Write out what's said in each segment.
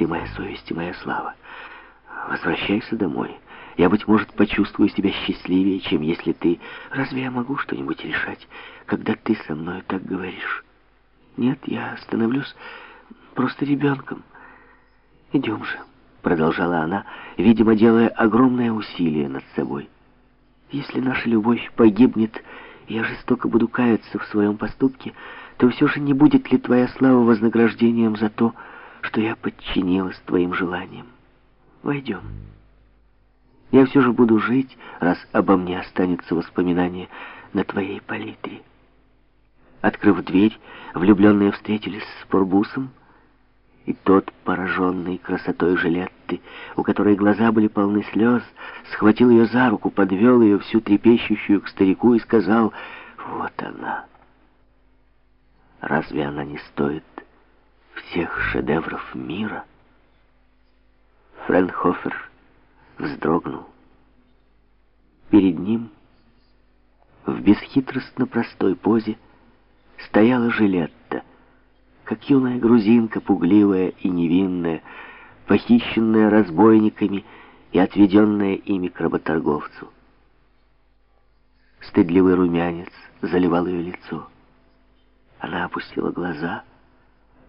Ты моя совесть и моя слава. Возвращайся домой. Я, быть может, почувствую себя счастливее, чем если ты... Разве я могу что-нибудь решать, когда ты со мной так говоришь? Нет, я становлюсь просто ребенком. Идем же, продолжала она, видимо, делая огромное усилие над собой. Если наша любовь погибнет, я жестоко буду каяться в своем поступке, то все же не будет ли твоя слава вознаграждением за то, что я подчинилась твоим желаниям? Войдем. Я все же буду жить, раз обо мне останется воспоминание на твоей палитре. Открыв дверь, влюбленные встретились с Порбусом, и тот, пораженный красотой Жилетты, у которой глаза были полны слез, схватил ее за руку, подвел ее всю трепещущую к старику и сказал, «Вот она! Разве она не стоит всех шедевров мира?» Френхофер вздрогнул. Перед ним, в бесхитростно простой позе, стояла Жилетта, как юная грузинка, пугливая и невинная, похищенная разбойниками и отведенная ими к работорговцу. Стыдливый румянец заливал ее лицо. Она опустила глаза,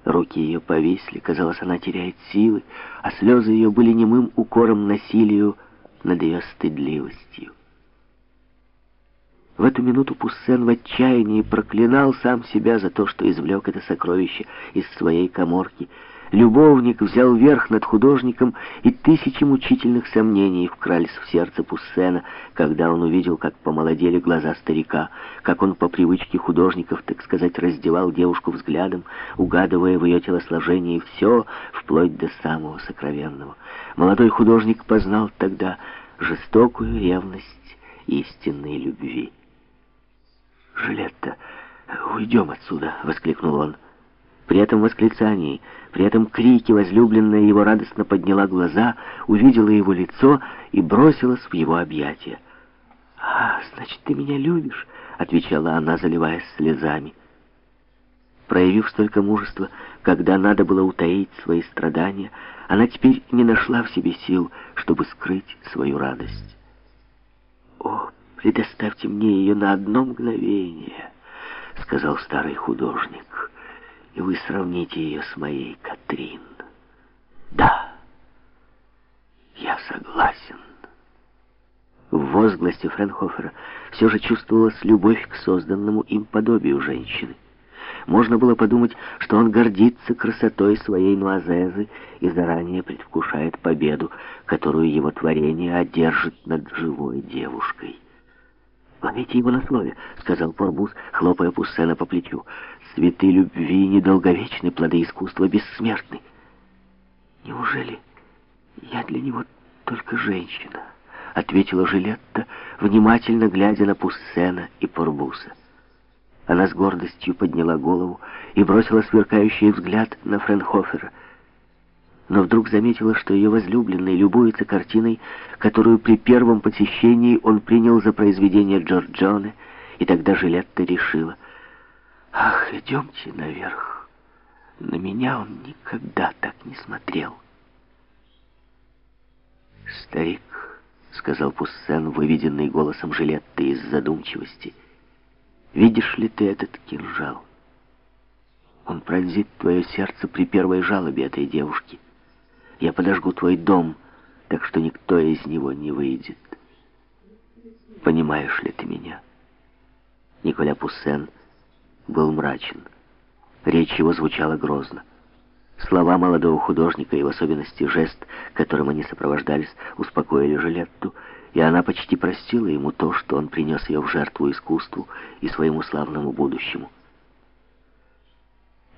руки ее повисли, казалось, она теряет силы, а слезы ее были немым укором насилию над ее стыдливостью. В эту минуту Пуссен в отчаянии проклинал сам себя за то, что извлек это сокровище из своей коморки. Любовник взял верх над художником, и тысячи мучительных сомнений вкрались в сердце Пуссена, когда он увидел, как помолодели глаза старика, как он по привычке художников, так сказать, раздевал девушку взглядом, угадывая в ее телосложении все, вплоть до самого сокровенного. Молодой художник познал тогда жестокую ревность истинной любви. «Жилетта, уйдем отсюда!» — воскликнул он. При этом восклицании, при этом крике возлюбленная его радостно подняла глаза, увидела его лицо и бросилась в его объятия. «А, значит, ты меня любишь?» — отвечала она, заливаясь слезами. Проявив столько мужества, когда надо было утаить свои страдания, она теперь не нашла в себе сил, чтобы скрыть свою радость. «О, «Предоставьте мне ее на одно мгновение», — сказал старый художник, «и вы сравните ее с моей Катрин». «Да, я согласен». В возгласе Френхофера все же чувствовалась любовь к созданному им подобию женщины. Можно было подумать, что он гордится красотой своей Нуазезы и заранее предвкушает победу, которую его творение одержит над живой девушкой. «Ловите его на слове», — сказал Порбус, хлопая Пуссена по плечу. «Цветы любви недолговечны, плоды искусства бессмертны». «Неужели я для него только женщина?» — ответила Жилетта, внимательно глядя на Пуссена и Порбуса. Она с гордостью подняла голову и бросила сверкающий взгляд на Френхофера — но вдруг заметила, что ее возлюбленный любуется картиной, которую при первом посещении он принял за произведение Джорджоне, и тогда Жилетта решила, «Ах, идемте наверх, на меня он никогда так не смотрел». «Старик», — сказал Пуссен, выведенный голосом Жилетты из задумчивости, «видишь ли ты этот кинжал? Он пронзит твое сердце при первой жалобе этой девушки». Я подожгу твой дом, так что никто из него не выйдет. Понимаешь ли ты меня? Николя Пуссен был мрачен. Речь его звучала грозно. Слова молодого художника и в особенности жест, которым они сопровождались, успокоили Жилетту, и она почти простила ему то, что он принес ее в жертву искусству и своему славному будущему.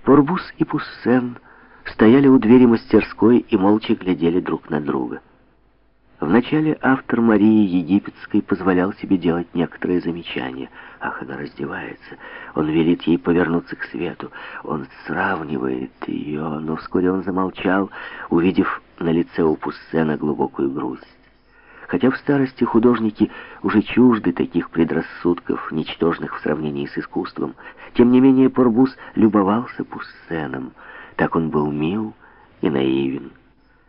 Порбус и Пуссен — стояли у двери мастерской и молча глядели друг на друга. Вначале автор Марии Египетской позволял себе делать некоторые замечания. Ах, она раздевается. Он велит ей повернуться к свету. Он сравнивает ее, но вскоре он замолчал, увидев на лице у Пуссена глубокую грусть. Хотя в старости художники уже чужды таких предрассудков, ничтожных в сравнении с искусством, тем не менее Порбус любовался Пуссеном — так он был мил и наивен.